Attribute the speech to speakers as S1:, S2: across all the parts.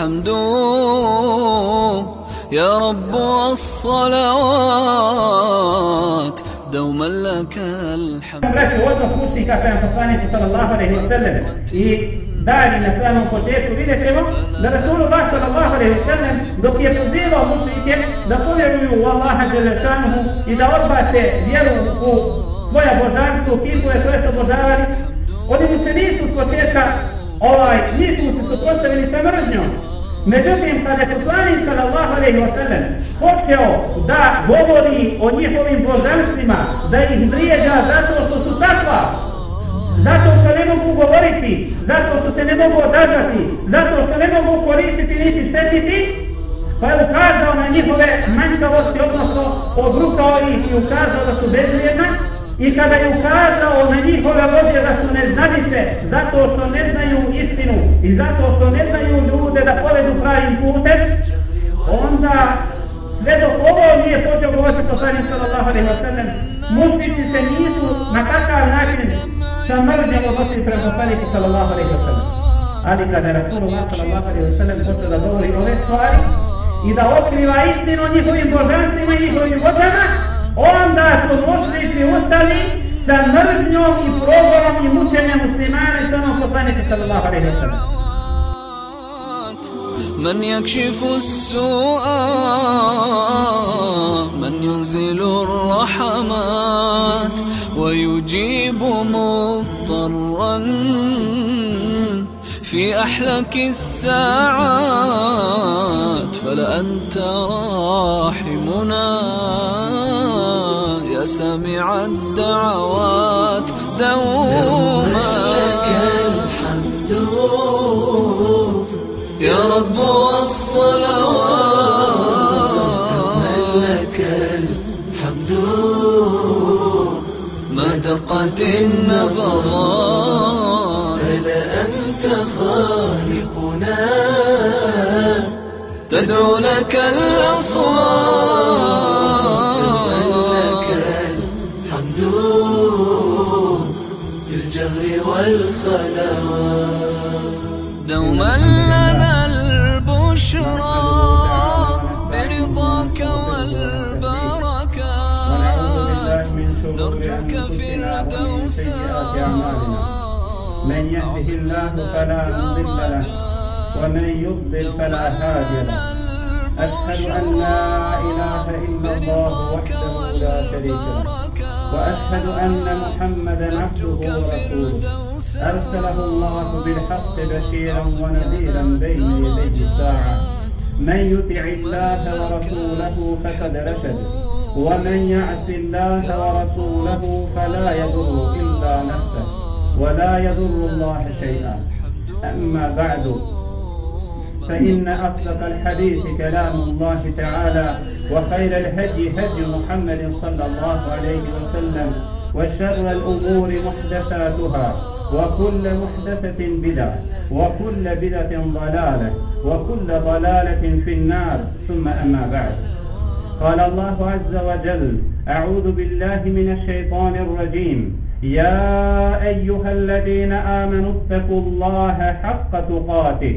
S1: الحمد يا رب والصلوات دوما لك الحمد
S2: Braćo, odnos musika prema poslanici sallallahu alaihi wa sallam i dalje na samom početku vidjet ćemo da Rasulullah sallallahu alaihi wa sallam dok je pozivao muslike da povjeruju u Allaha Đelešanuhu i da odbace vjeru u svoja božanstvo, kipove koje su obožavali, oni mu se nisu s početka ovaj, nisu se suprostavili sa mržnjom. Međutim, kada je poslanik sallallahu alaihi wa sallam počeo da govori o njihovim božanstvima, da ih vrijeđa zato što su takva, zato što ne mogu govoriti, zato što se ne mogu odazvati, zato što ne mogu koristiti niti štetiti, pa je ukazao na njihove manjkavosti, odnosno obrukao ih i ukazao da su bezvrijedna, I kada je ukazao na njihove vođe da su neznanice, zato što ne znaju istinu i zato što ne znaju ljude da povedu pravim putem, onda sve dok ovo nije počeo govoriti poslanik sallallahu alaihi wa sallam, mušnici se nisu na takav način sa mržnjom odnosili prema poslaniku sallallahu alaihi wa sallam. Ali kada je Rasulullah sallallahu alaihi wa sallam počeo da govori ove stvari i da otkriva istinu njihovim božanstvima i njihovim vodama, onda su mušnici ustali sa mržnjom i progorom i mučenjem muslimana i samo poslanike sallallahu alaihi wa sallam.
S1: من يكشف السوء من ينزل الرحمات ويجيب مضطرا في أحلك الساعات فلأنت راحمنا يا سامع الدعوات دوما.
S3: لك الحمد.
S1: يا رب والصلوات.
S3: لك الحمد.
S1: ما دقت النبضات.
S3: فلأنت خالقنا؟
S1: تدعو لك الأصوات.
S3: بالجهر والخلوات
S1: دوما لنا البشرى برضاك والبركات نرجوك فردوسا
S2: من يهده الله فلا مضل له ومن يضلل فلا هادي له. أشهد أن لا إله إلا الله وحده لا شريك له. وأشهد أن محمدا عبده ورسوله. أرسله الله بالحق بشيرا ونذيرا بين يدي الساعة. من يطع الله ورسوله فقد رشد. ومن يعص الله ورسوله فلا يضر إلا نفسه. ولا يضر الله شيئا. أما بعد. فإن أصدق الحديث كلام الله تعالى وخير الهدي هدي محمد صلى الله عليه وسلم وشر الأمور محدثاتها وكل محدثة بدعة وكل بدعة ضلالة وكل ضلالة في النار ثم أما بعد. قال الله عز وجل أعوذ بالله من الشيطان الرجيم. يا أيها الذين آمنوا اتقوا الله حق تقاته.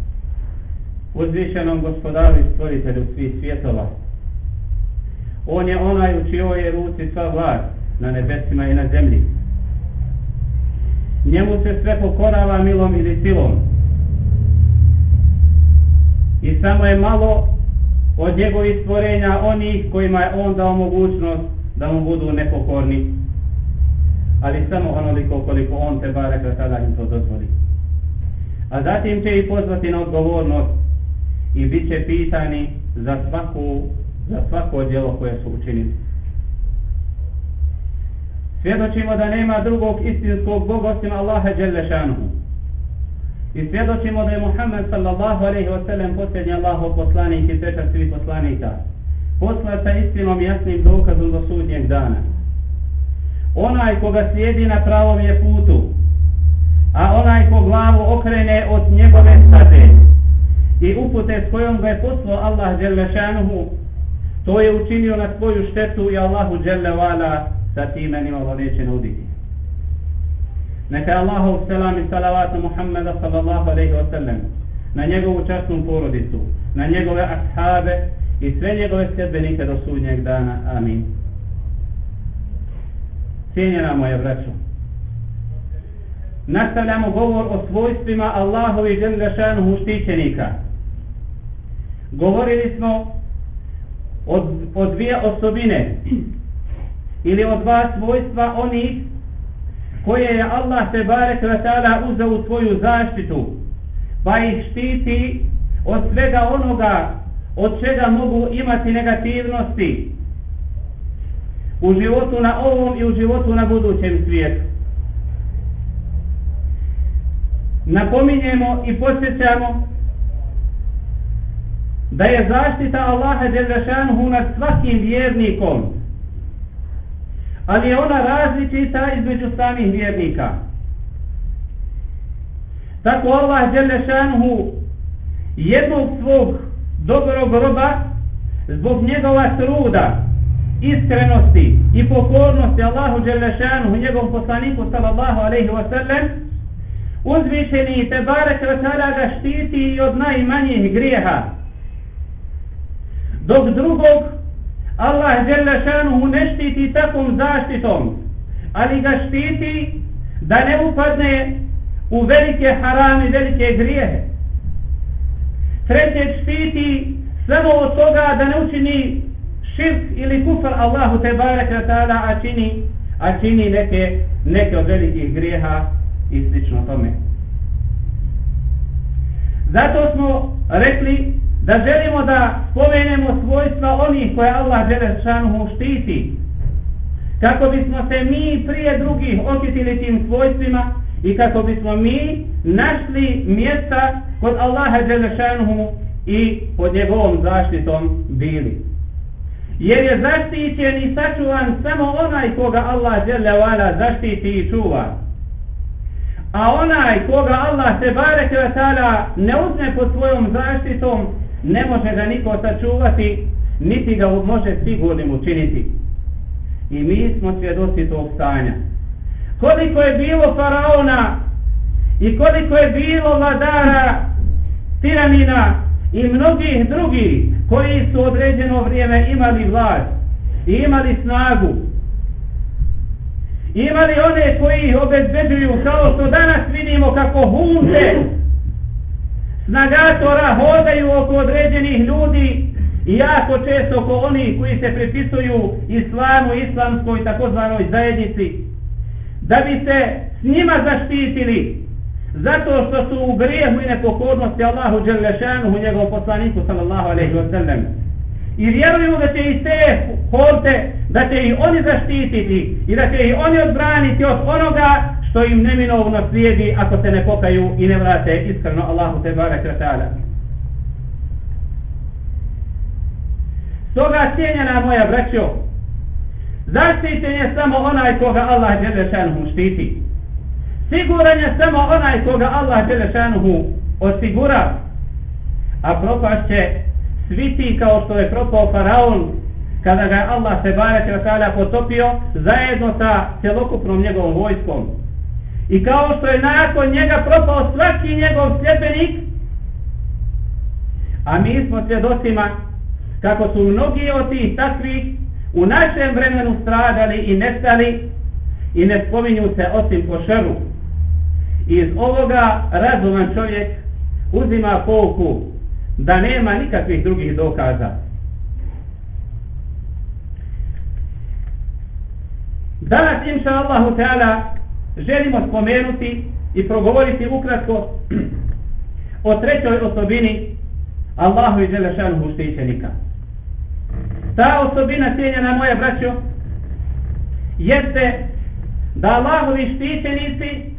S2: Uzvišenom gospodaru i stvoritelju svih svjetova. On je onaj u čijoj je ruci sva vlast na nebesima i na zemlji. Njemu se sve pokorava milom ili silom. I samo je malo od njegovih stvorenja onih kojima je on dao mogućnost da mu budu nepokorni. Ali samo onoliko koliko on te barek tada im to dozvoli. A zatim će i pozvati na odgovornost i bit će pitani za svaku za svako djelo koje su učinili. Svjedočimo da nema drugog istinskog Boga osim Allaha Đelešanuhu. I svjedočimo da je Muhammed sallallahu alaihi wa sallam posljednji Allahov poslanik i treća svih poslanika. Posla sa istinom jasnim dokazom do sudnjeg dana. Onaj koga slijedi na pravom je putu, a onaj ko glavu okrene od njegove staze i upute s kojom ga je poslao Allah Đelešanuhu, to je učinio na svoju štetu i Allahu Đelevala sa time nimalo neće nuditi. Neka Allahu selam i salavat Muhammeda sallallahu alaihi wa sallam, na njegovu častnu porodicu, na njegove ashabe i sve njegove sljedbenike do sudnjeg dana. Amin. Cijenjena moja braćo, nastavljamo govor o svojstvima Allahovi džemljašanuhu štićenika. Govorili smo od, o dvije osobine ili od dva svojstva onih koje je Allah te barek vatala uzeo u svoju zaštitu pa ih štiti od svega onoga od čega mogu imati negativnosti u životu na ovom i u životu na budućem svijetu. Napominjemo i posjećamo da je zaštita Allaha Đelešanhu nad svakim vjernikom ali je ona različita između samih vjernika. Tako Allah Đelešanhu jednog svog dobrog roba zbog njegova truda, iskrenosti i pokornosti Allahu Đelešanhu njegovom poslaniku sallallahu alaihi wa sallam uzvišeni te barek vatala ga štiti i od najmanjih grijeha. Dok drugog Allah žele šanuhu ne štiti takvom zaštitom, ali ga štiti da ne upadne u velike harame, velike grijehe. Trećeg štiti samo od toga da ne učini širk ili kufar Allahu te barek ta'ala, a čini, a čini neke, neke od velikih grijeha i slično tome. Zato smo rekli da želimo da spomenemo svojstva onih koje Allah Đelešanuhu štiti, kako bismo se mi prije drugih okitili tim svojstvima i kako bismo mi našli mjesta kod Allaha Đelešanuhu i pod njegovom zaštitom bili. Jer je zaštićen i sačuvan samo onaj koga Allah Đelevala zaštiti i čuva. A onaj koga Allah se barek ne uzme pod svojom zaštitom, ne može ga niko sačuvati, niti ga može sigurnim učiniti. I mi smo svjedoci tog stanja. Koliko je bilo faraona i koliko je bilo vladara, tiranina i mnogih drugih koji su određeno vrijeme imali vlast i imali snagu. Imali one koji ih obezbeđuju kao što danas vidimo kako hunte snagatora hodaju oko određenih ljudi i jako često oko onih koji se pripisuju islamu, islamskoj takozvanoj zajednici, da bi se s njima zaštitili zato što su u grijehu i nepokornosti Allahu Đelešanu u njegovom poslaniku sallallahu alaihi wa sallam. I vjeruju da će i te holte da će ih oni zaštititi i da će ih oni odbraniti od onoga što im neminovno slijedi ako se ne pokaju i ne vrate iskreno Allahu te barek ta'ala. Stoga cijenjena moja braćo, zaštićen je samo onaj koga Allah Đelešanuhu štiti. Siguran je samo onaj koga Allah Đelešanuhu osigura, a propašće svi ti kao što je propao faraon kada ga Allah se barek ta'ala potopio zajedno sa celokupnom njegovom vojskom. I kao što je nakon njega propao svaki njegov sljedbenik, a mi smo svjedocima kako su mnogi od tih takvih u našem vremenu stradali i nestali i ne spominju se osim po šeru. Iz ovoga razuman čovjek uzima pouku da nema nikakvih drugih dokaza. Danas, inša Allahu Teala, želimo spomenuti i progovoriti ukratko o trećoj osobini Allahu i Želešanuhu štićenika. Ta osobina cijenjena moja braćo jeste da Allahovi štićenici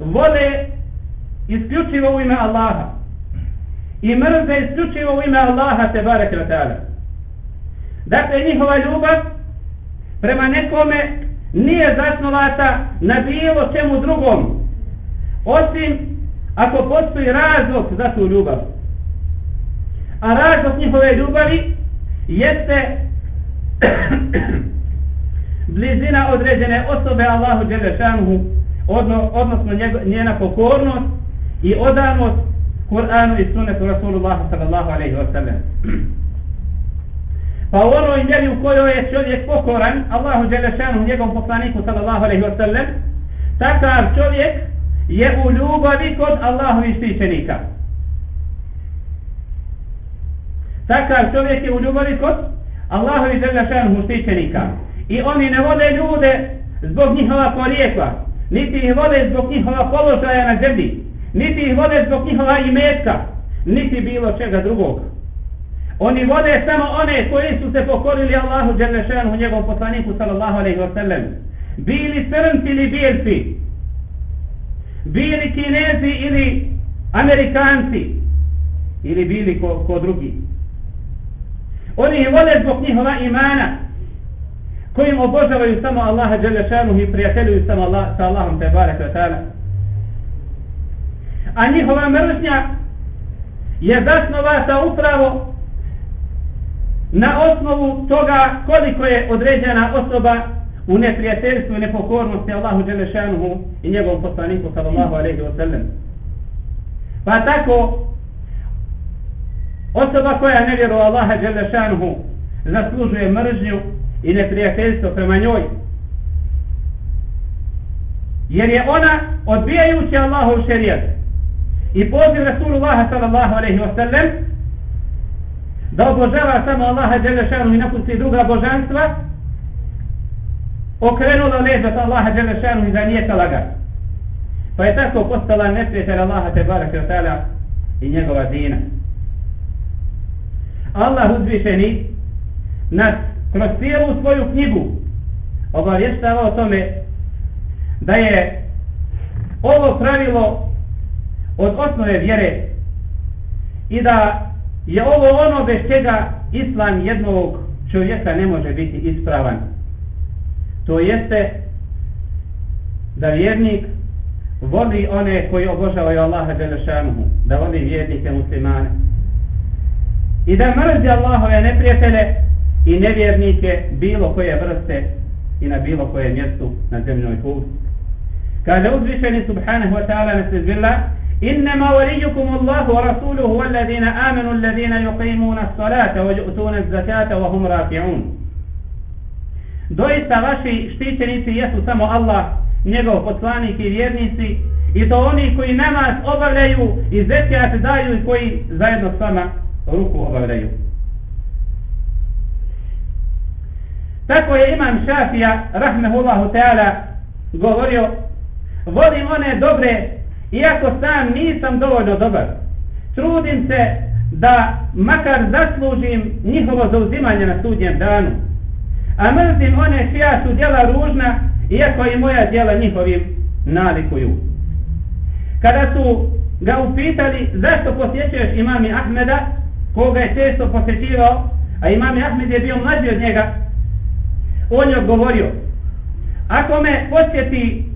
S2: vole isključivo u ime Allaha i mrze isključivo u ime Allaha te barek ta'ala. Dakle, njihova ljubav prema nekome nije zasnovata na bilo čemu drugom, osim ako postoji razlog za tu ljubav. A razlog njihove ljubavi jeste blizina određene osobe Allahu Đelešanuhu, odno, odnosno njena pokornost i odanost Kur'anu i sunnetu Rasulullah sallallahu alaihi wa sallam. Pa u onoj mjeri u kojoj je čovjek pokoran Allahu Đelešanu njegovom poslaniku sallallahu alaihi wa sallam, takav čovjek je u ljubavi kod Allahovi štićenika. Takav čovjek je u ljubavi kod Allahovi Đelešanu štićenika. I oni ne vode ljude zbog njihova porijekla, niti ih vode zbog njihova položaja na zemlji, niti ih vode zbog njihova imetka, niti bilo čega drugog. Oni vode samo one koji su se pokorili Allahu Đelešanu, njegovom poslaniku sallallahu alaihi wa sallam. Bili crnci ili bijelci, bili kinezi ili amerikanci, ili bili ko, ko drugi. Oni ih vode zbog njihova imana, kojim obožavaju samo Allaha Đelešanu i prijateljuju samo Allah, sa Allahom te barek wa ta'ala. A njihova mržnja je zasnovata upravo na osnovu toga koliko je određena osoba u neprijateljstvu i nepokornosti Allahu Đelešanuhu i njegovom poslaniku sallallahu alaihi wa sallam. Pa tako osoba koja ne vjeruje Allaha Đelešanuhu zaslužuje mržnju i neprijateljstvo prema njoj. Jer je ona odbijajući Allahov šerijat i poziv Rasulullah sallallahu alaihi wa sallam da obožava samo Allaha Đelešanu i napusti druga božanstva okrenula leđa sa Allaha Đelešanu i nije ga. Pa je tako postala neprijatelj Allaha Tebara Kretala i njegova dina. Allah uzvišeni nas kroz cijelu svoju knjigu obavještava o tome da je ovo pravilo od osnove vjere i da je ovo ono bez čega islam jednog čovjeka ne može biti ispravan. To jeste da vjernik voli one koji obožavaju Allaha Đelešanuhu, da voli vjernike muslimane. I da mrzi Allahove neprijatelje i nevjernike bilo koje vrste i na bilo koje mjestu na zemljoj kugli. Kaže uzvišeni subhanahu wa ta'ala na sredbila إنما وليكم الله ورسوله والذين آمنوا الذين يقيمون الصلاة ويؤتون الزكاة وهم راكعون Doista vaši štićenici jesu samo Allah, njegov poslanik i vjernici, i to oni koji namaz obavljaju i zekijat daju i koji zajedno s vama ruku obavljaju. Tako je imam Šafija, rahmehullahu ta'ala, govorio, volim one dobre iako sam nisam dovoljno dobar. Trudim se da makar zaslužim njihovo zauzimanje na sudnjem danu. A mrzim one čija su djela ružna, iako i moja djela njihovim nalikuju. Kada su ga upitali zašto posjećuješ imami Ahmeda, koga je često posjećivao, a imami Ahmed je bio mlađi od njega, on je odgovorio, ako me posjeti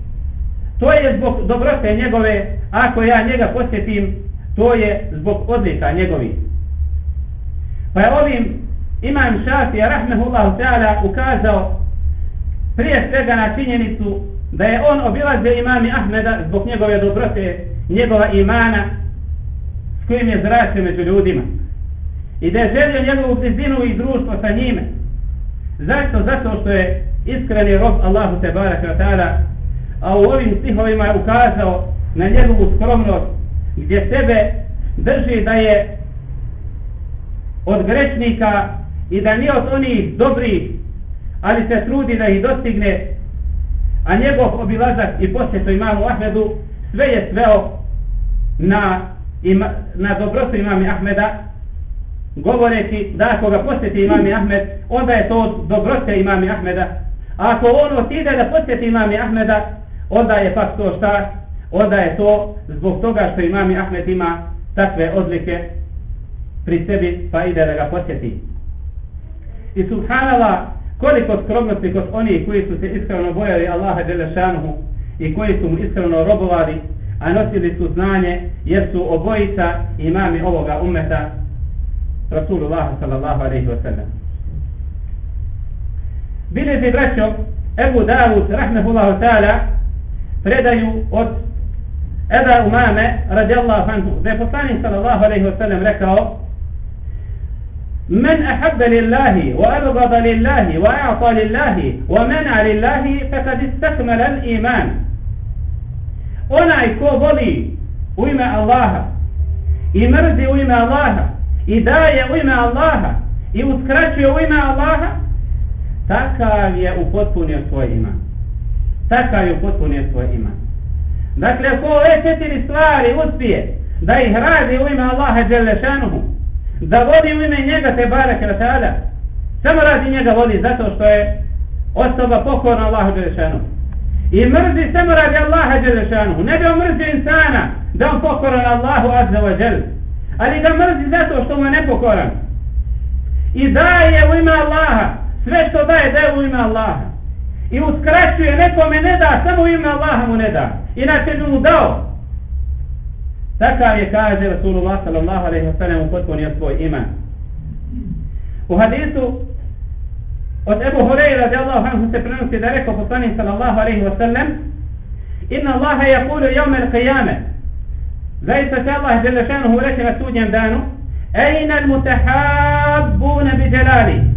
S2: To je zbog dobrote njegove, ako ja njega posjetim, to je zbog odlika njegovi. Pa je ovim imam Šafija, rahmehullahu ta'ala, ukazao prije svega na činjenicu da je on obilaze imami Ahmeda zbog njegove dobrote, njegova imana s kojim je zračio među ljudima. I da je želio njegovu blizinu i društvo sa njime. Zašto? Zato što je iskreni rob Allahu te baraka ta'ala a u ovim stihovima je ukazao na njegovu skromnost gdje sebe drži da je od grešnika i da nije od onih dobrih ali se trudi da ih dostigne. A njegov obilazak i posjetu imamu Ahmedu sve je sveo na, ima, na dobrotu imami Ahmeda govoreći da ako ga posjeti imami Ahmed onda je to dobrote imami Ahmeda. A ako on otide da posjeti imami Ahmeda onda je pak to šta? onda je to zbog toga što imami Ahmed ima takve odlike pri sebi pa ide da ga posjeti. I subhanallah, koliko skromnosti kod onih koji su se iskreno bojali Allaha Đelešanuhu i koji su mu iskreno robovali, a nosili su znanje jer su obojica imami ovoga umeta Rasulullah sallallahu alaihi wa sallam. Bileži braćo, Ebu Davud, rahmehullahu ta'ala, predaju od Eda Umame, radijallahu anhu, da je poslanik sallallahu alaihi wa sallam rekao من أحب لله وأبغض لله وأعطى لله ومنع لله فقد استكمل الإيمان onaj ko voli u ime Allaha i mrzi u ime Allaha i daje u ime Allaha i uskraćuje u ime Allaha takav je upotpunio svoj iman takav je upotpunio svoj iman dakle ako ove četiri stvari uspije da ih radi u ime Allaha Đelešanuhu da vodi u ime njega te barake wa samo radi njega vodi zato što je osoba pokorna Allahu Đelešanuhu. i mrzi samo radi Allaha Đelešanuhu, ne da mrzi insana da on pokoran Allahu Azza wa Jel, ali da mrzi zato što mu je nepokoran. I daje u ime Allaha sve što daje daje u ime Allaha. I uskraćuje nekome ne da samo ime Allaha mu ne da inače bi mu dao Takav je, kaže Rasulullah sallallahu alaihi wa sallam, upotpunio svoj iman. U hadisu od Ebu Hureyra radijallahu anhu se prenosi da rekao poslanik sallallahu alaihi wa sallam Inna Allaha yakulu jaume l'qiyame Zaista će Allah jelle šanuhu reći na sudnjem danu l'mutahabbuna bi djelali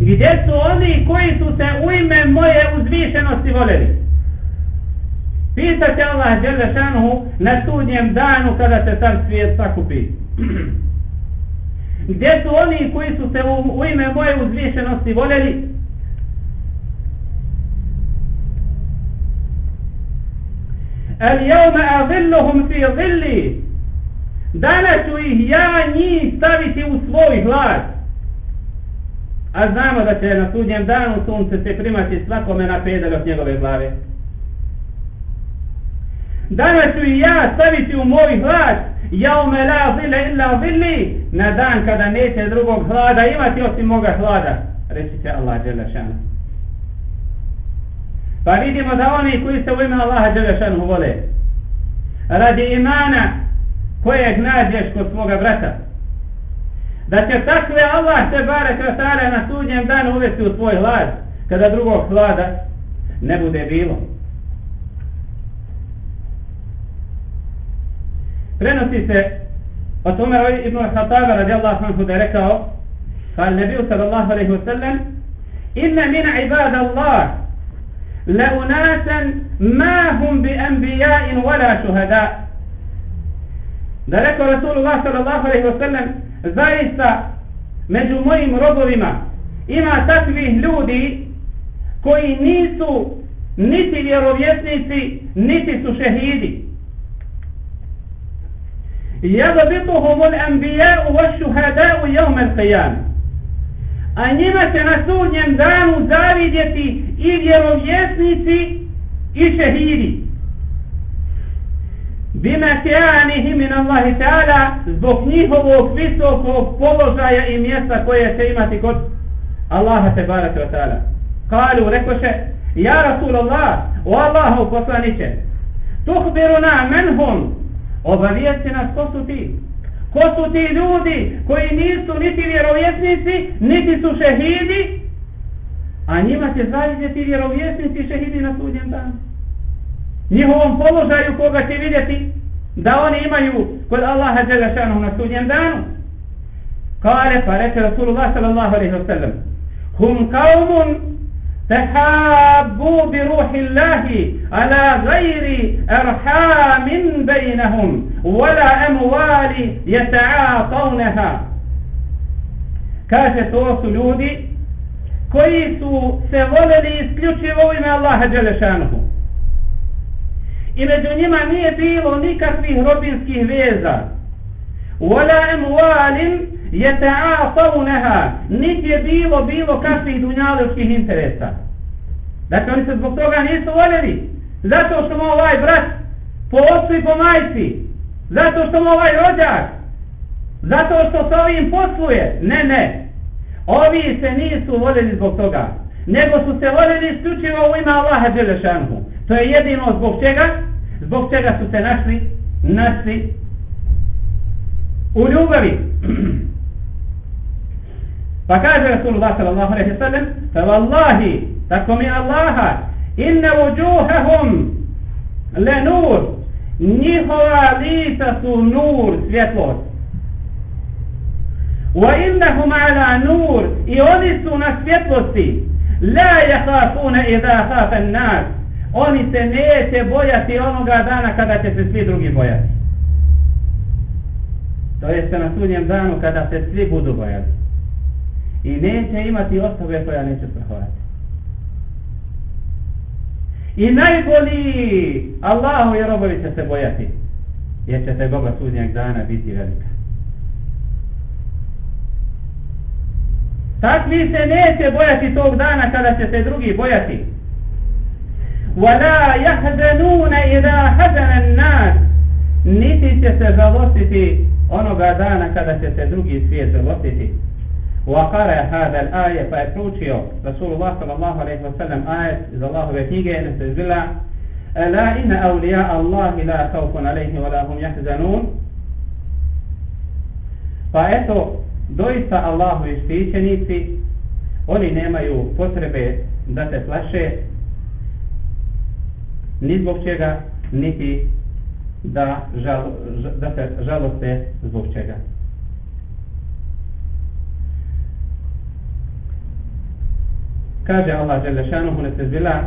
S2: Gdje su oni koji su se u ime moje uzvišenosti voljeli Pitat Allah Đelešanuhu na sudnjem danu kada se sam svijet sakupi. Gdje su oni koji su se u, u ime moje uzvišenosti voljeli? El jevme azilluhum fi zilli. Danas ću ih ja njih staviti u svoj hlad. A znamo da će na sudnjem danu sunce se primati svakome na pedalj od njegove glave. Danas ću i ja staviti u moj hlad jaume la zile illa zili, na dan kada neće drugog hlada imati osim moga hlada reći će Allah Đelešanu pa vidimo da oni koji se u ime Allaha Đelešanu vole radi imana kojeg nađeš kod svoga brata da će takve Allah te bare krasare na sudnjem danu uvesti u svoj hlad kada drugog hlada ne bude bilo prenosi se od Umar ibn Khattaba radijallahu anhu da je rekao قال النبي صلى الله عليه وسلم إن من عباد الله لأناسا ما هم بأنبياء ولا شهداء da rekao Rasulullah sallallahu alaihi wa sallam zaista među mojim robovima ima takvih ljudi koji nisu niti vjerovjesnici, niti su šehidi. يَذَبِطُهُمُ الْأَنْبِيَاءُ وَالشُّهَدَاءُ يَوْمَ الْقِيَامِ A njima se na sudnjem danu zavidjeti i vjerovjesnici i šehidi bimakanihi min Allahi ta'ala zbog njihovog visokog položaja i mjesta koje će imati kod Allaha te baraka wa ta'ala. Kalu, rekoše, ja Rasul Allah, o Allahu poslaniće, tuhbiruna menhum, obavijesti nas ko su ti ko su ti ljudi koji nisu niti vjerovjesnici niti su šehidi a njima će zavidjeti vjerovjesnici i šehidi na sudnjem danu njihovom položaju koga će vidjeti da oni imaju kod Allaha Đelešanu na sudnjem danu kale pa reče Rasulullah sallallahu alaihi wa sallam hum kaumun تحابوا بروح الله على غير أرحام بينهم ولا أموال يتعاطونها kaže to su ljudi koji su se voljeli isključivo u ime Allaha Đelešanuhu. i među njima nije bilo nikakvih robinskih veza. Wala amwalin yata'asawunaha, niti je bilo bilo kakvih dunjaličkih interesa. Dakle, oni se zbog toga nisu voljeli. Zato što mu ovaj brat po ocu i po majci. Zato što mu ovaj rođak. Zato što s ovim posluje. Ne, ne. Ovi se nisu voljeli zbog toga. Nego su se voljeli isključivo u ime Allaha Đelešanhu. To je jedino? Zbog čega? Zbog čega su se našli? Našli u ljubavi. pa kaže Rasulullah sallallahu alaihi sallam fa vallahi, tako mi Allaha inna vujuhahum le nur njihova lica su nur, svjetlost wa innahum ala nur i oni su na svjetlosti la yakhafuna idha khafa an-nas oni se neće bojati onoga dana kada će se svi drugi bojati. To jeste na sudnjem danu kada se svi budu bojati. I neće imati osobe koja neće strahovati i najbolji Allahu i robovi će se bojati jer će tegoba sudnjeg dana biti velika. Takvi se neće bojati tog dana kada će se drugi bojati ولا يحزنون إذا حزن الناس niti će se žalostiti onoga dana kada će se drugi svijet žalostiti. وقرأ هذا الآية فأتوشيو رسول الله صلى الله عليه وسلم آية إذا الله بكيجي نسجل ألا إن أولياء الله لا خوف عليهم ولا هم يحزنون فأتو doista Allahu i štićenici oni nemaju potrebe da se plaše ni zbog čega niti da, žal, da se žaloste zbog čega. Kaže Allah Jalla šanuhu nesezila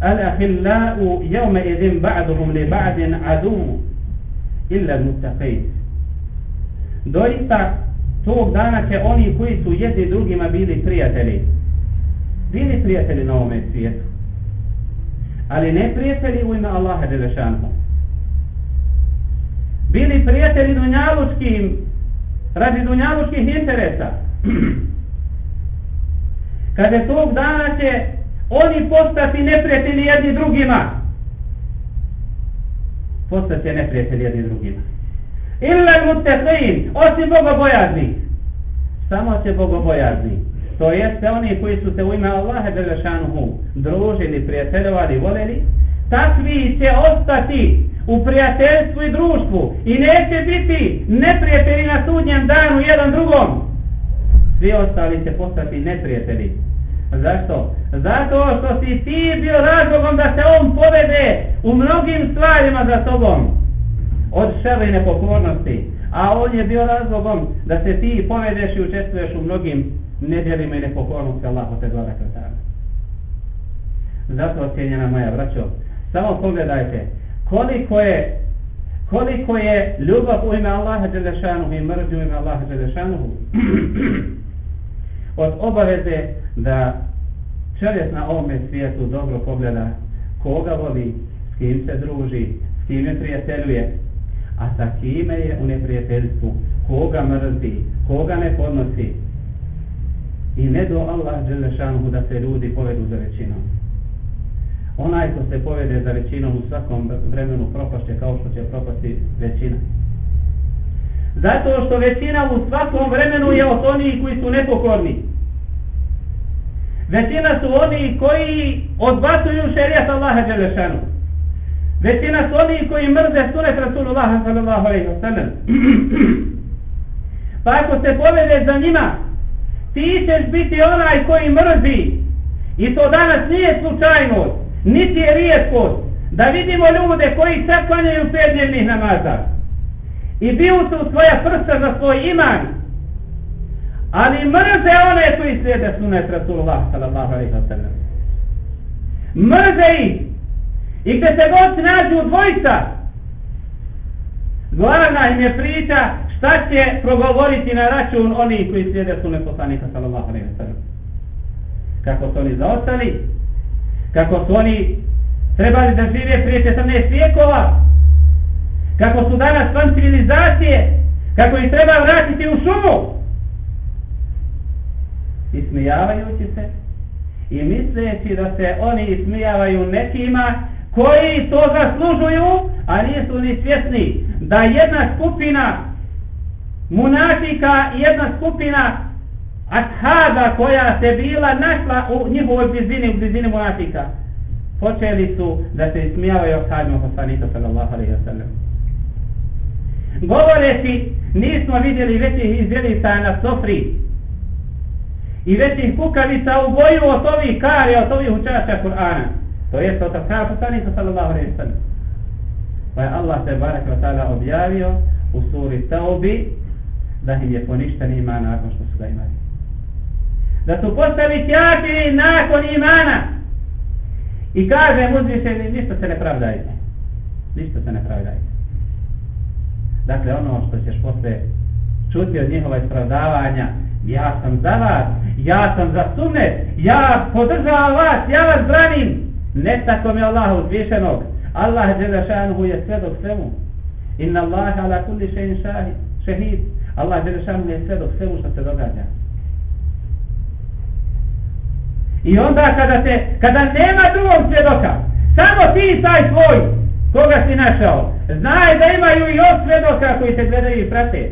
S2: Al-ahillau jevme idin ba'duhum li ba'din adu illa mutaqid. Doista tog dana će oni koji su jedni drugima bili prijatelji. Bili prijatelji na ovome svijetu. Ali ne prijatelji u ime Allaha Đelešanhu bili prijatelji dunjalučkim radi dunjalučkih interesa. Kada tog dana će oni postati neprijatelji jedni drugima. Postati neprijatelji jedni drugima. Illa mutteqin osim bogobojazni. Samo će bogobojazni to jeste oni koji su se u ime Allaha Đelešanuhu družili, prijateljovali, voleli takvi će ostati u prijateljstvu i društvu i neće biti neprijatelji na sudnjem danu jedan drugom. Svi ostali će postati neprijatelji. Zašto? Zato što si ti bio razlogom da se on povede u mnogim stvarima za tobom od šele nepokornosti. A on je bio razlogom da se ti povedeš i učestvuješ u mnogim nedjelima i nepokornosti Allahu te dva kratana. Zato cijenjena moja braćo, samo pogledajte, koliko je koliko je ljubav u ime Allaha Đelešanuhu i mržnju u ime Allaha Đelešanuhu od obaveze da čovjek na ovome svijetu dobro pogleda koga voli, s kim se druži, s kim je prijateljuje, a sa kime je u neprijateljstvu, koga mrzi, koga ne podnosi. I ne do Allah Đelešanuhu da se ljudi povedu za većinom onaj ko se povede za većinom u svakom vremenu propašće kao što će propasti većina. Zato što većina u svakom vremenu je od onih koji su nepokorni. Većina su oni koji odbacuju šerijat Allaha Đelešanu. Većina su oni koji mrze sunet Rasulullah sallallahu alaihi wa sallam. pa ako se povede za njima, ti ćeš biti onaj koji mrzi. I to danas nije slučajnost niti je rijetkost da vidimo ljude koji saklanjaju klanjaju dnevnih namaza. I biju su svoja prsa za svoj iman. Ali mrze one koji slijede sunet Rasulullah sallallahu alaihi wa sallam. Mrze ih. I gdje se god nađu dvojica glavna im je priča šta će progovoriti na račun oni koji slijede sunet poslanika sallallahu alaihi wa sallam? Kako su oni zaostali? Kako su oni trebali da žive prije 14 vijekova, kako su danas van civilizacije, kako ih treba vratiti u šumu. Ismijavajući se i misleći da se oni ismijavaju nekima koji to zaslužuju, a nisu ni svjesni da jedna skupina munafika jedna skupina ashaba koja se bila našla u njihovoj blizini, u blizini munafika, počeli su da se ismijavaju ashabima poslanika sallallahu alaihi wa sallam. Govoreći, nismo vidjeli većih izvjelica na sofri i većih kukavica u boju od ovih kare, od ovih učača Kur'ana. To jest od ashaba poslanika sallallahu alaihi wa sallam. Pa je Allah se barak wa ta'ala objavio u suri Taubi da im je poništen iman nakon što su ga imali. Da su postali kjafiri nakon imana. I kaže uzvišeni, ništa se ne pravdajte. Ništa se ne pravdajte. Dakle, ono što ćeš posle čuti od njihova ispravdavanja, ja sam za vas, ja sam za sunet, ja podržavam vas, ja vas branim. Ne tako mi Allah uzvišenog. Allah je sve dok svemu. Inna Allah ala kulli še'in šahid. Allah Đelešanu je sve dok svemu što se događa. I onda kada se, kada nema drugog svjedoka, samo ti taj svoj, koga si našao, znaj da imaju i od svjedoka koji te gledaju i prate,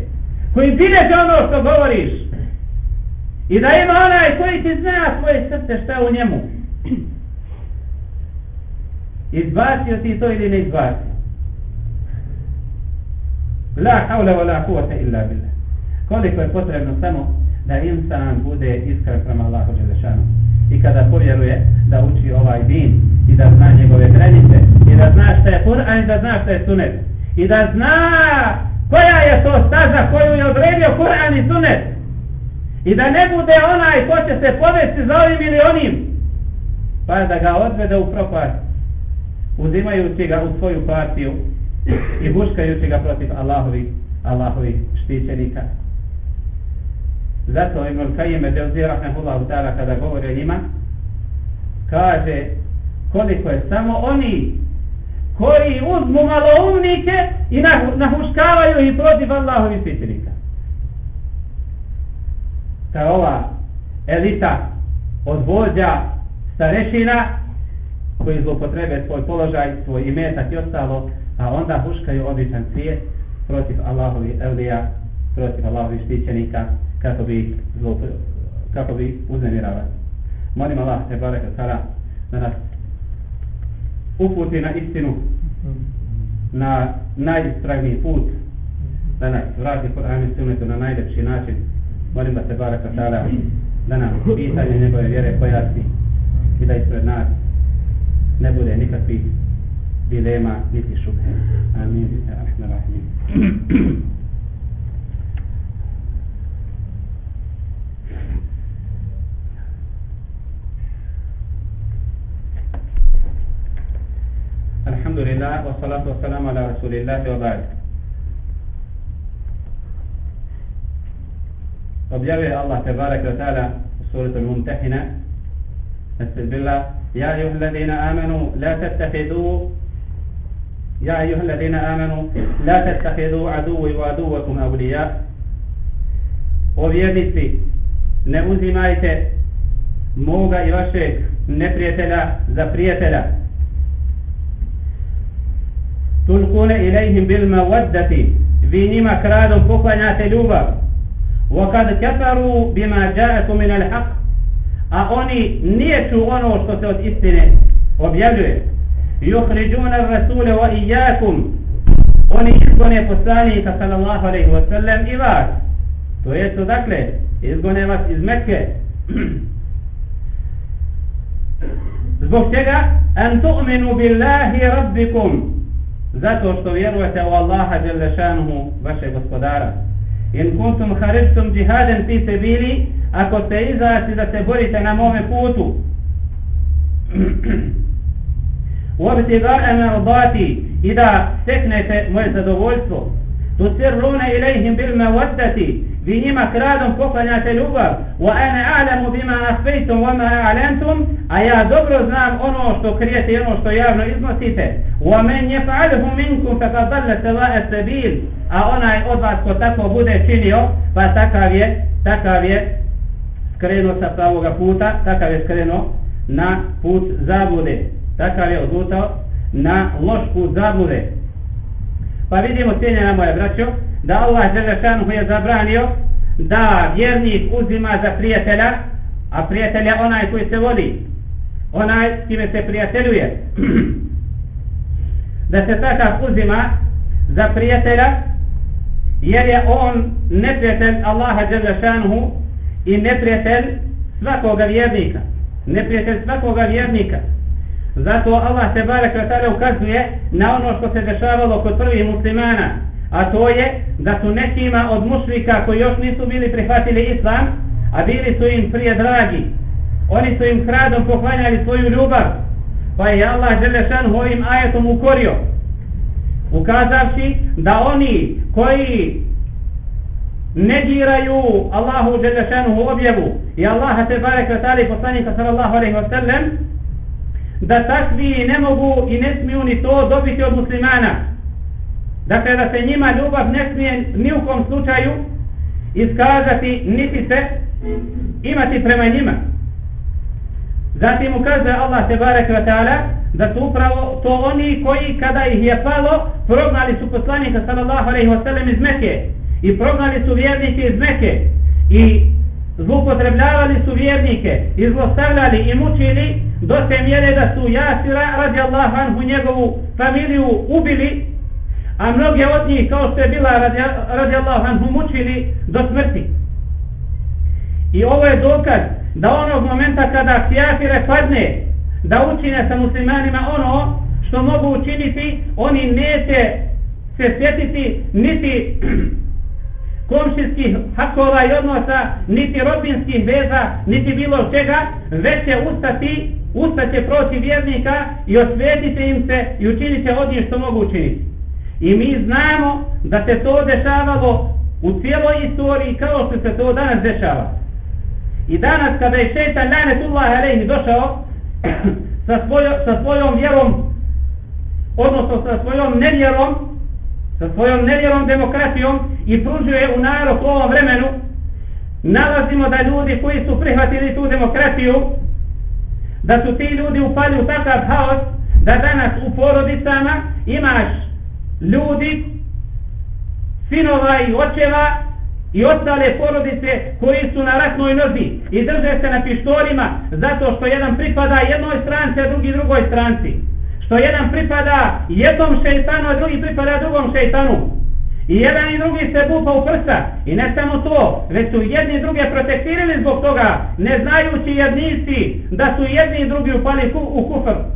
S2: koji bileže ono što govoriš. I da ima onaj koji ti zna svoje srce šta u njemu. Izbacio ti to ili ne izbacio. La haula wa la kuvata illa billah koliko je potrebno samo da insan bude iskren prema Allahu Đelešanu. I kada povjeruje da uči ovaj din i da zna njegove granice i da zna šta je Kur'an i da zna šta je sunet. I da zna koja je to staza koju je odredio Kur'an i sunet. I da ne bude onaj ko će se povesti za ovim ili onim. Pa da ga odvede u propast uzimajući ga u svoju partiju i buškajući ga protiv Allahovi, Allahovi štićenika. Zato Ibn Kajime Delzir Rahmehullahu ta'ala kada govori o njima, kaže koliko je samo oni koji uzmu maloumnike i nahuškavaju ih protiv Allahovi svitinika. Ta ova elita od vođa starešina koji zlopotrebe svoj položaj, svoj imetak i ostalo, a onda huškaju običan svijet protiv Allahovi elija, protiv Allahovi štićenika, kako bi zlop, kako bi uznemiravali. Molim Allah te bareka sara da nas uputi na istinu na najispravniji put da nas vrati Kur'an i sunnetu na najlepši način. Molim da te baraka sara da nam pitanje njegove vjere pojasni i da ispred nas ne bude nikakvih dilema niti šubhe. Amin. Amin. Alhamdulillah wa salatu wa salamu ala rasulillahi wa ba'd. Objavio Allah tebarek wa ta'ala u suratu al-Mumtahina Nasir billah Ya ayuha alladhina amanu la tattakhidu Ya ayuha alladhina amanu la tattakhidu aduwi wa aduwakum awliya. O vjernici ne uzimajte moga i vašeg neprijatelja za prijatelja tulkune ilajhim bil mawaddati. Vi njima kradom poklanjate ljubav. Wa kad kafaru bima ja'akum min al-haq. A oni nije ono što se od istine objavljuje. Yukhrijuna ar-rasula wa iyyakum. Oni izgone poslanika sallallahu alejhi ve sellem i vas. To jest dakle izgone vas iz Mekke. Zbog čega? An tu'minu billahi rabbikum zato što vjerujete u Allaha dželle šanehu vašeg gospodara in kuntum kharajtum jihadan fi sabili ako ste izašli da se borite na mome putu وابتغاء مرضاتي إذا سكنت moje zadovoljstvo تسرون إليهم بالمودة vi njima kradom poklanjate ljubav. Wa ana a'lamu bima akhfaytum wa ma a'lantum. A ja dobro znam ono što krijete i ono što javno iznosite. Wa man yaf'alhu minkum faqad dalla sawa'a sabil. A onaj od vas ko tako bude činio pa takav je takav je skrenuo sa pravoga puta takav je skrenuo na put zabude. Takav je odlutao na loš put zabude. Pa vidimo cijenjena moje braćo, da Allah Đelešanuhu je zabranio da vjernik uzima za prijatelja, a prijatelja onaj koji se voli, onaj s kime se prijateljuje. da se takav uzima za prijatelja, jer je on neprijatelj Allaha Đelešanuhu i neprijatelj svakoga vjernika. Neprijatelj svakoga vjernika. Zato Allah se barek vatala ukazuje na ono što se dešavalo kod prvih muslimana, a to je da su nekima od mušlika koji još nisu bili prihvatili islam, a bili su im prije dragi. Oni su im hradom poklanjali svoju ljubav, pa je Allah Đelešan ovim ajetom ukorio, ukazavši da oni koji negiraju Allahu Đelešanu objavu i Allaha te barek vatala poslanika sallallahu alaihi wa da takvi ne mogu i ne smiju ni to dobiti od muslimana. Dakle, da se njima ljubav ne smije ni u kom slučaju iskazati, niti se imati prema njima. Zatim ukazuje Allah te barek wa ta'ala da su upravo to oni koji kada ih je palo prognali su poslanika sallallahu alaihi wa sallam iz Mekke i prognali su vjernike iz Mekke i zlupotrebljavali su vjernike, i zlostavljali i mučili do te mjere da su Jasira radi anhu njegovu familiju ubili, a mnoge od njih kao što je bila radi, radi Allah anhu mučili do smrti. I ovo je dokaz da onog momenta kada kjafire padne, da učine sa muslimanima ono što mogu učiniti, oni neće se sjetiti niti komšinskih hakova i odnosa, niti rodbinskih veza, niti bilo čega, već će ustati, ustaće proći vjernika i osvetite im se i učinite od njih što mogu učiniti. I mi znamo da se to dešavalo u cijeloj istoriji kao što se to danas dešava. I danas kada je šetan lanetullah alejhi došao sa, svojo, sa svojom vjerom, odnosno sa svojom nevjerom, sa svojom nevjerom demokratijom i pružuje u narod u ovom vremenu, nalazimo da ljudi koji su prihvatili tu demokratiju, da su ti ljudi upali u takav haos, da danas u porodicama imaš ljudi, sinova i očeva i ostale porodice koji su na ratnoj nozi i drže se na pištorima zato što jedan pripada jednoj stranci, a drugi drugoj stranci što jedan pripada jednom šeitanu, a drugi pripada drugom šeitanu. I jedan i drugi se bupa u prsa. I ne samo to, već su jedni i druge protektirali zbog toga, ne znajući jednici da su jedni i drugi upali u kufr.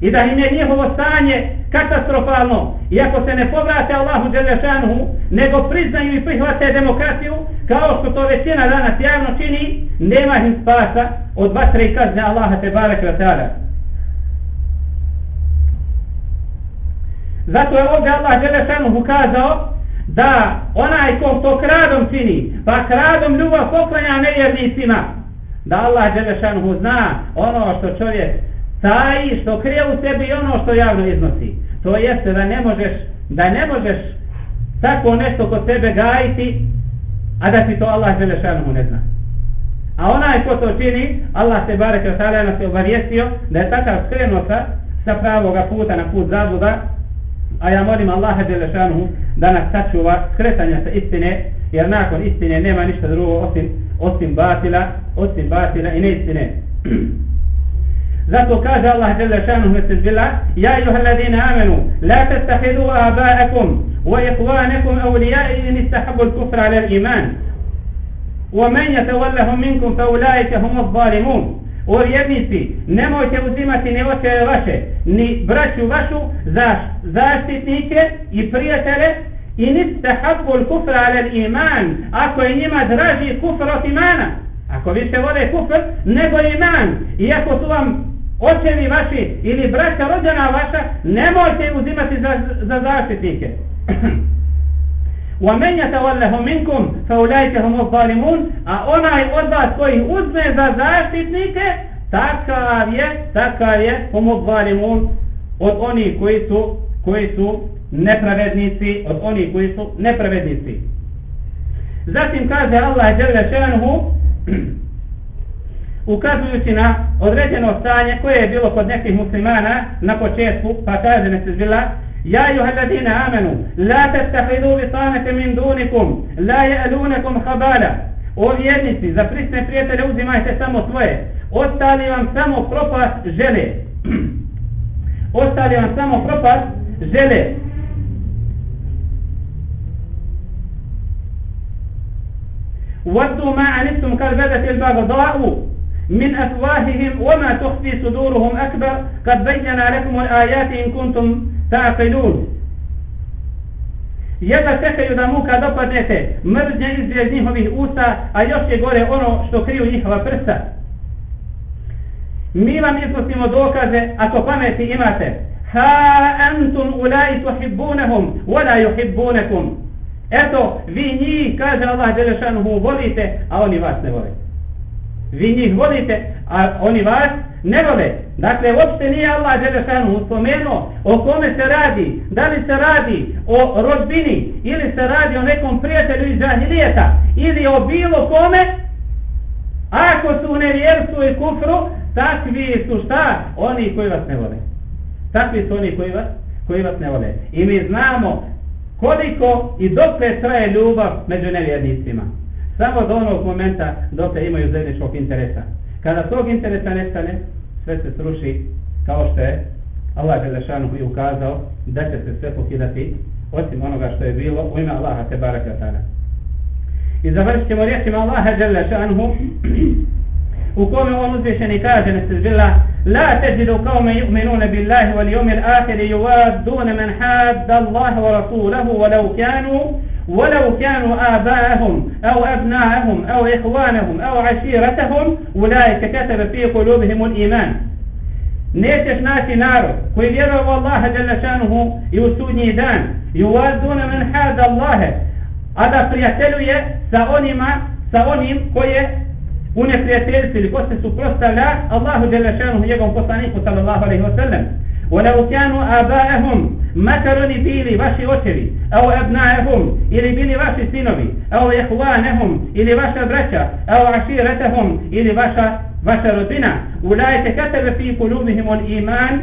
S2: I da im je njihovo stanje katastrofalno. I ako se ne povrate Allahu Đelešanuhu, nego priznaju i prihvate demokratiju, kao što to većina danas javno čini, nema im spasa od vatre i kazne Allaha te barek vatara. Zato je ovdje Allah Đelešanu ukazao da onaj ko to kradom čini, pa kradom ljubav poklanja nevjernicima, da Allah Đelešanu zna ono što čovjek taji, što krije u sebi ono što javno iznosi. To jeste da ne možeš, da ne možeš tako nešto kod sebe gajiti, a da ti to Allah Đelešanu ne zna. A onaj ko to čini, Allah se barek nas je obavijestio da je takav skrenuo sa, sa pravoga puta na put zabuda, A ja molim Allaha Đelešanuhu da nas sačuva skretanja sa istine, jer nakon istine nema ništa drugo osim, osim batila, osim batila i neistine. Zato kaže Allah Đelešanuhu mesel bila, Ja iluha ladina amenu, la tastahidu abaakum, wa ikvanakum awlijai in istahabu al-kufra ala al-iman. ومن يتولهم منكم فأولئك هم الظالمون O vjernici, nemojte uzimati ni oče vaše, ni braću vašu za zaštitnike i prijatelje i niste habbul kufra ale iman, ako je njima draži kufr od imana. Ako više vole kufr, nego iman. I ako su vam očevi vaši ili braća rođena vaša, nemojte uzimati za, za zaštitnike. ومن يتوله منكم فاولئك هم الظالمون a onaj od vas koji uzme za zaštitnike takav je takav je hum zalimun od onih koji su koji su nepravednici od onih koji su nepravednici zatim kaže Allah dželle šanehu ukazujući na određeno stanje koje je bilo kod nekih muslimana na početku pa kaže ne se zbila يا أيها الذين آمنوا لا تتخذوا بطانة من دونكم لا يألونكم خبالا O vjernici, za prisne prijatelje uzimajte samo svoje. Ostali vam samo propast žele. Ostali vam samo propast žele. ودوا ما عنتم قد بدت البغضاء من أفواههم وما تخفي صدورهم أكبر قد بينا لكم الآيات إن كنتم تعقلون Jedva čekaju da muka dopadnete, mržnja izbije iz njihovih usta, a još je gore ono što kriju njihova prsa. Mi vam iznosimo dokaze, ako pameti imate. Ha antum ulai tuhibbunahum, wala yuhibbunakum. Eto, vi njih, kaže Allah Đelešanuhu, volite, a oni vas ne vole. Vi njih volite, a oni vas ne vole. Dakle, uopšte nije Allah Đelešanu spomenuo o kome se radi. Da li se radi o rodbini, ili se radi o nekom prijatelju iz džahilijeta, ili o bilo kome, ako su u nevjerstvu i kufru, takvi su šta? Oni koji vas ne vole. Takvi su oni koji vas, koji vas ne vole. I mi znamo koliko i dokle traje ljubav među nevjernicima. Samo do onog momenta dok se imaju zajedničkog interesa. Kada tog interesa nestane, sve se sruši kao što je Allah Želešanu i ukazao da će se sve pokidati osim onoga što je bilo u ime Allaha te baraka tada. I završit ćemo riječima Allaha Želešanu u kome on uzvišeni kaže na لا La teđidu kaume yu'minune billahi wal yawmil من حاد الله hadda Allaha wa rasulahu kanu ولو كانوا آباءهم أو أبناءهم أو إخوانهم أو عشيرتهم أولئك كتب في قلوبهم الإيمان نيتش ناتي نار كل يروا الله جل شانه يوسو نيدان يوازون من حاد الله هذا فريتلو يه سأونيما سأونيم كويه une prijateljstvo ili ko se suprostavlja Allahu Đelešanu i njegovom poslaniku sallallahu alaihi wa sallam. ولو كانوا آباءهم makar oni bili vaši očevi, au abnaehum, ili bili vaši sinovi, au ihwanehum, ili vaša braća, au aširetehum, ili vaša, vaša rodina, ulajte katebe fi kulubihim on iman,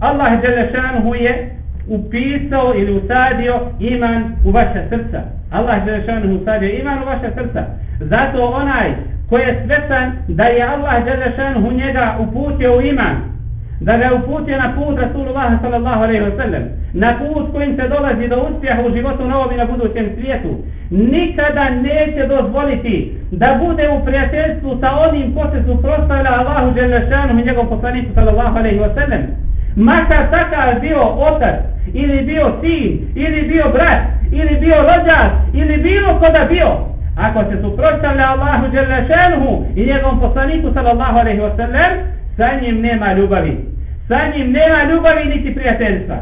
S2: Allah Đelešanuhu je upisao ili usadio iman u vaša srca. Allah Đelešanuhu usadio iman u vaša srca. Zato onaj ko je svetan da je Allah Đelešanuhu njega uputio u iman, da ga uputio na put Rasulullah sallallahu alaihi wa sallam, na put kojim se dolazi do uspjeha u životu na ovom i na budućem svijetu, nikada neće dozvoliti da bude u prijateljstvu sa onim ko se suprostavlja Allahu Đelešanu i njegov poslaniku sallallahu alaihi wa sallam. Makar takav bio otac, ili bio sin, ili bio brat, ili bio rođak, ili bilo ko da bio, ako se suprostavlja Allahu Đelešanu i njegovom poslaniku sallallahu alaihi wa sallam, sa njim nema ljubavi sa njim nema ljubavi niti prijateljstva.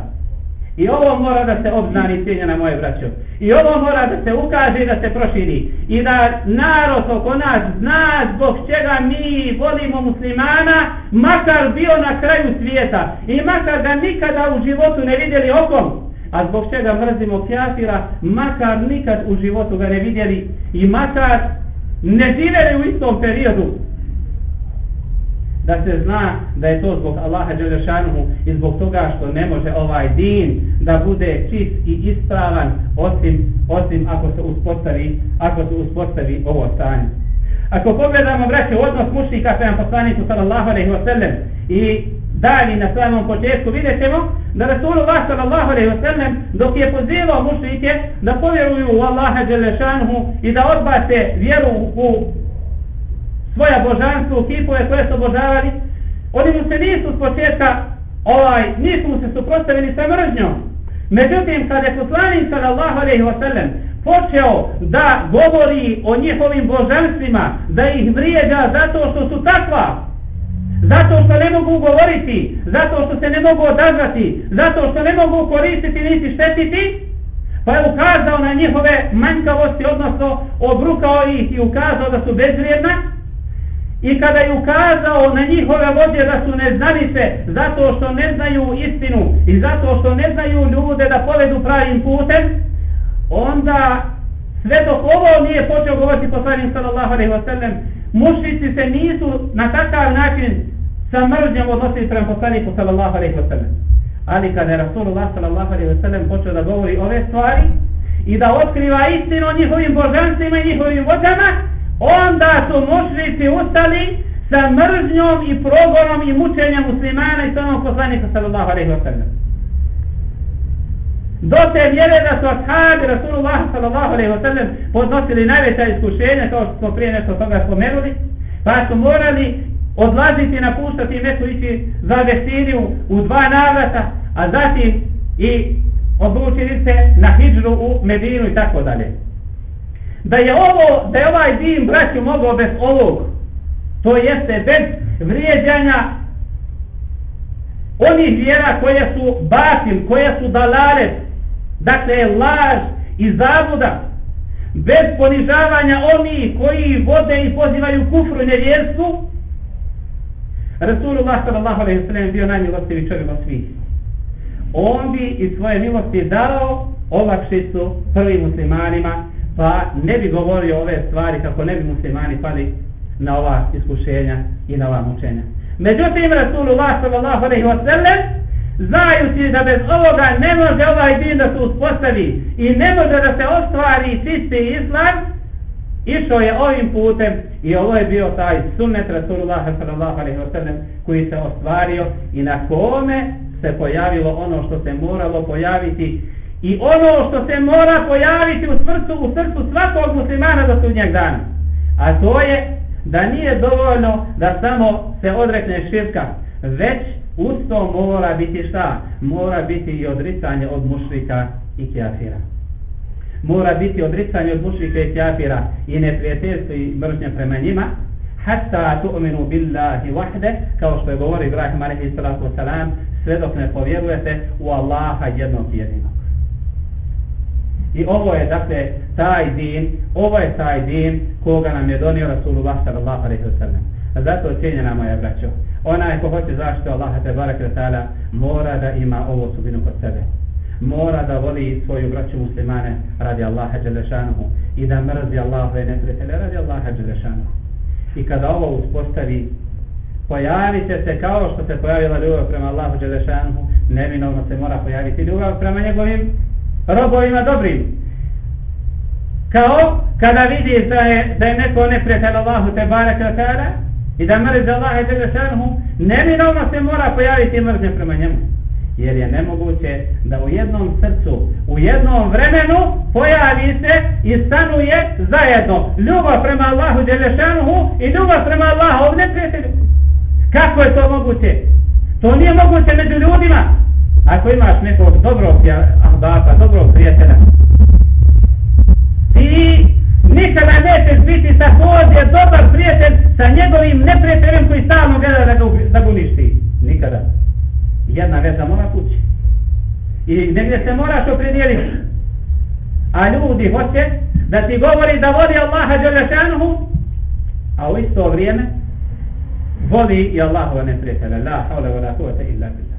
S2: I ovo mora da se obznani cijenjena moje braćo. I ovo mora da se ukaže i da se proširi. I da narod oko nas zna zbog čega mi volimo muslimana, makar bio na kraju svijeta. I makar ga nikada u životu ne vidjeli okom. A zbog čega mrzimo kjafira, makar nikad u životu ga ne vidjeli. I makar ne živjeli u istom periodu da se zna da je to zbog Allaha Đelešanuhu i zbog toga što ne može ovaj din da bude čist i ispravan osim, osim ako se uspostavi ako se uspostavi ovo stanje. Ako pogledamo vraće odnos mušnika prema poslaniku sallallahu alaihi wa sallam i dalje na samom početku vidjet ćemo da Rasulullah sallallahu alaihi wa sallam dok je pozivao mušnike da povjeruju u Allaha Đelešanuhu i da odbace vjeru u svoja božanstva u kipove koje su obožavali, oni mu se nisu s početka, ovaj, nisu mu se suprotstavili sa mržnjom. Međutim, kada je poslanik sallallahu alaihi wa sallam počeo da govori o njihovim božanstvima, da ih vrijeđa zato što su takva, zato što ne mogu govoriti, zato što se ne mogu odazvati, zato što ne mogu koristiti niti štetiti, pa je ukazao na njihove manjkavosti, odnosno obrukao ih i ukazao da su bezvrijedna, I kada je ukazao na njihove vođe da su neznanice zato što ne znaju istinu i zato što ne znaju ljude da povedu pravim putem, onda sve dok ovo nije počeo govoriti poslanim sallallahu alaihi ve sellem, mušnici se nisu na takav način sa mržnjom odnosili prema poslaniku sallallahu alaihi ve sellem. Ali kada je Rasulullah sallallahu alaihi ve sellem počeo da govori ove stvari i da otkriva istinu o njihovim božanstvima i njihovim vođama, onda su mušrici ustali sa mržnjom i progonom i mučenjem muslimana i samog poslanika sallallahu alaihi wa sallam. Do te vjere da su ashabi Rasulullah sallallahu alaihi wa sallam podnosili najveća iskušenja kao što smo prije nešto toga spomenuli, pa su morali odlaziti i napuštati mesto ići za vestiniju u dva navrata, a zatim i odlučili se na hijđru u Medinu i tako dalje. Da je ovo, da je ovaj din braću mogao bez ovog, to jeste bez vrijeđanja onih vjera koje su batil, koje su dalaret, dakle laž i zavuda, bez ponižavanja onih koji vode i pozivaju kufru i nevjerstvu, Rasulullah sallallahu alaihi sallam bio najmilostivi čovjek od svih. On bi iz svoje milosti dao olakšicu prvim muslimanima, pa ne bi govorio ove stvari kako ne bi muslimani pali na ova iskušenja i na ova mučenja. Međutim, Rasulullah sallallahu alaihi wa sallam, znajući da bez ovoga ne može ovaj din da se uspostavi i ne može da se ostvari čisti islam, išao je ovim putem i ovo je bio taj sunnet Rasulullah sallallahu alaihi wa sallam koji se ostvario i na kome se pojavilo ono što se moralo pojaviti i ono što se mora pojaviti u srcu, u srcu svakog muslimana do sudnjeg dana. A to je da nije dovoljno da samo se odrekne širka, već usto mora biti šta? Mora biti i odricanje od mušrika i kjafira. Mora biti odricanje od mušrika i kjafira i neprijateljstvo i mržnje prema njima, hatta tu'minu billahi wahde, kao što je govori Ibrahim alaihi salatu wasalam, sve dok ne povjerujete u Allaha jednog jedinog. I ovo je dakle taj din, ovo je taj din koga nam je donio Rasulullah sallallahu alaihi wa sallam. Zato cijenjena moja braćo, onaj ko hoće zaštitu Allaha te barak ta'ala mora da ima ovo subinu kod sebe. Mora da voli svoju braću muslimane radi Allaha Đelešanuhu i da mrzi Allahove neprijatelje radi Allaha Đelešanuhu. I kada ovo uspostavi, pojavit će se kao što se pojavila ljubav prema Allahu Đelešanuhu, neminovno se mora pojaviti ljubav prema njegovim robovima dobrim. Kao kada vidi da je, da je neko neprijatelj Allahu te barek ta'ala i da mrzi Allaha Đelešanuhu, neminovno se mora pojaviti mržnje prema njemu. Jer je nemoguće da u jednom srcu, u jednom vremenu pojavi se i stanuje zajedno ljubav prema Allahu Đelešanuhu i ljubav prema Allahu ovdje prijatelju. Kako je to moguće? To nije moguće među ljudima. Ako imaš nekog dobrog ahbaba, dobrog prijatelja, ti nikada nećeš biti također dobar prijatelj sa njegovim neprijateljem koji stalno gleda da ga, da ga uništi. Nikada. Jedna veza mora kući. I negdje se moraš opredijeliti. A ljudi hoće da ti govori da vodi Allaha Đelešanuhu, a u isto vrijeme voli i Allahova neprijatelja. La haule wa la kuvata illa billah.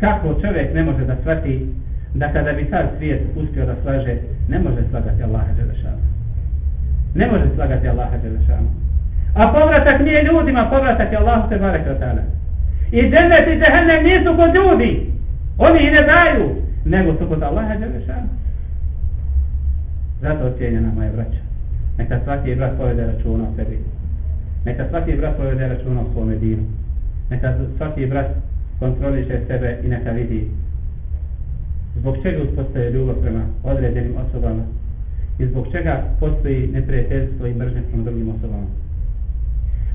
S2: Kako čovjek ne može da shvati da kada bi sad svijet uspio da slaže, ne može slagati Allaha Đelešanu. Ne može slagati Allaha Đelešanu. A povratak nije ljudima, povratak je Allahu te barek wa. I džennet i džehennem nisu kod ljudi. Oni ih ne daju, nego su kod Allaha Đelešanu. Zato cijenjena moje braća. Neka svaki brat povede računa o sebi. Neka svaki brat povede računa o svome dinu. Neka svaki brat kontroliše sebe i neka vidi zbog čega uspostaje ljubav prema određenim osobama i zbog čega postoji neprijateljstvo i mržnje prema drugim osobama.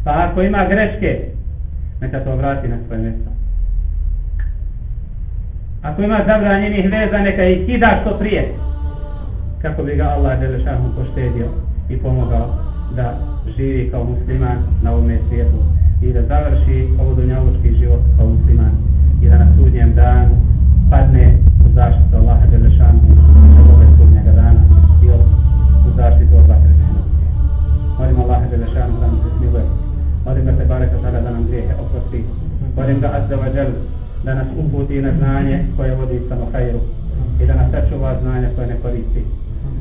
S2: Pa ako ima greške, neka to vrati na svoje mjesto. Ako ima zabranjenih veza, neka ih kida što prije, kako bi ga Allah Đelešanu poštedio i pomogao da živi kao musliman na ovome svijetu i da završi ovo dunjavučki život kao musliman i da na sudnjem danu padne u zaštitu Allaha Đelešanu od ove sudnjega dana i od, u zaštitu od vatre džahannamske. Molim Allaha Đelešanu da nam se smiluje. Molim ga se bareka tada da nam grijehe oprosti. Molim ga Azza wa Đel da nas uputi na znanje koje vodi samo hajru i da nas sačuva znanje koje ne koristi.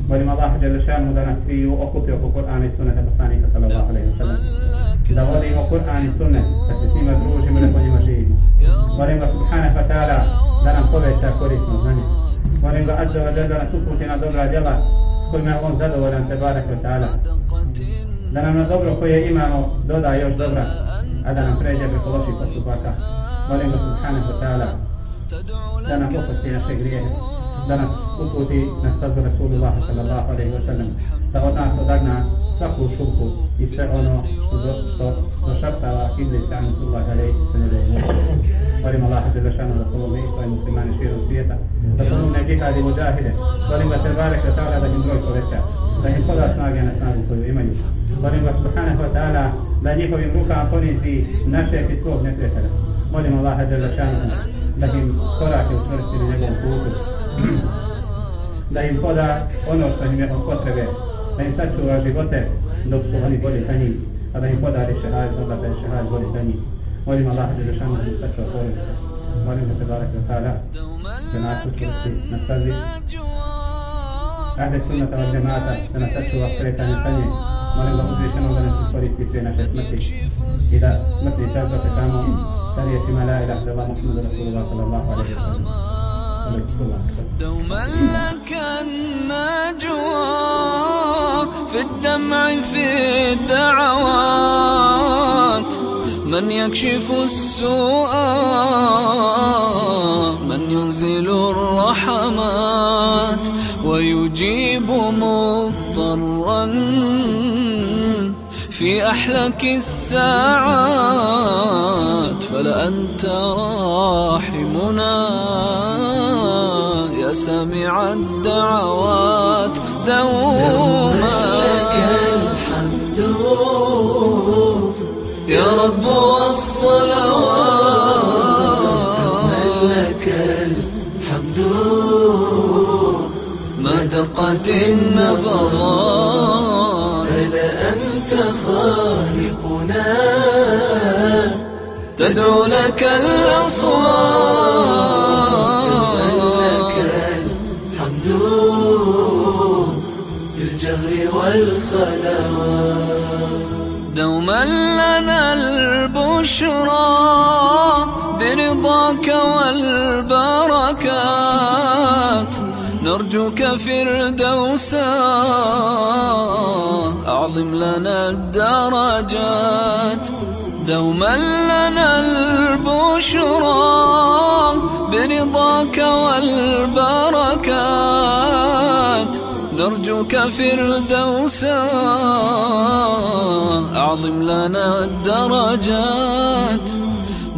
S2: Molim Allaha Đelešanu da nas sviju okupi oko Kur'ana i sunneta poslanika sallallahu alaihi wa sallam. Da volimo Kur'an i sunnet, da se s njima družimo i da po njima živimo. Molim ga subhanahu wa ta'ala da nam poveća korisno znanje. Molim ga azza wa jalla da nas uputi na dobra djela s kojima je on zadovoljan te barak wa ta'ala. Da nam na dobro koje imamo doda još dobra, a da nam pređe preko loših postupaka. Molim ga subhanahu wa ta'ala da nam opusti naše grijehe, da nas uputi na stazu Rasulullah sallallahu alaihi wa sallam, da od nas odagna svaku šupu i sve ono što, do, što došaptava iblis sallallahu alaihi wa sallam. moći. Molim Allah za zašanu da pomogne i svoje muslimani širom svijeta, da pomogne džihad i muđahide. Molim ga tebarek da ta'ala da im broj poveća, da im poda snage na snagu koju imaju. Molim ga subhanahu wa ta'ala da njihovim rukama ponizi naše i svog neprijatelja. Molim Allah za zašanu da im korake učvrstili njegovom putu, da im poda ono što im je od potrebe, da im sačuva živote dok su oni bolje sa njim, a da im podari šehaj, onda da je šehaj bolji sa njim. Molim Allah da zašanu da im sačuva porodice. Molim da se barak da sada, da nas učvrsti na stazi. Ahde sunnata od džemata, da nas sačuva kretanje sa njim. Molim da uzvišeno da nas koristi sve naše smrti i da smrti čas da se tamo sa riječima la ilaha illallah Muhammadu Rasulullah sallallahu alaihi wa sallam.
S1: دوما لك النجوى في الدمع في الدعوات. من يكشف السوء من ينزل الرحمات. ويجيب مضطرا في أحلك الساعات. فلأنت راحمنا. يا سامع الدعوات دوما.
S3: لك الحمد.
S1: يا رب والصلوات.
S3: لك الحمد.
S1: ما دقت النبضات.
S3: فلأنت خالقنا.
S1: تدعو لك الأصوات. نرجوك فردوسا أعظم لنا الدرجات. دوما لنا البشرى برضاك والبركات. نرجوك فردوسا أعظم لنا الدرجات.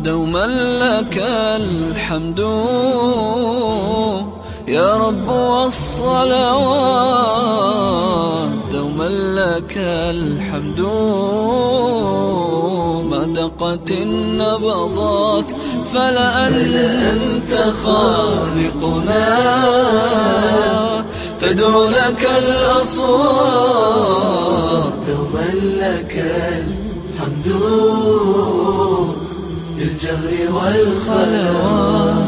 S1: دوما لك الحمد. يا رب والصلوات دوما لك الحمد. ما دقت النبضات فلأنت خالقنا. تدعو لك الأصوات
S3: دوما لك الحمد. بالجهر والخلوات.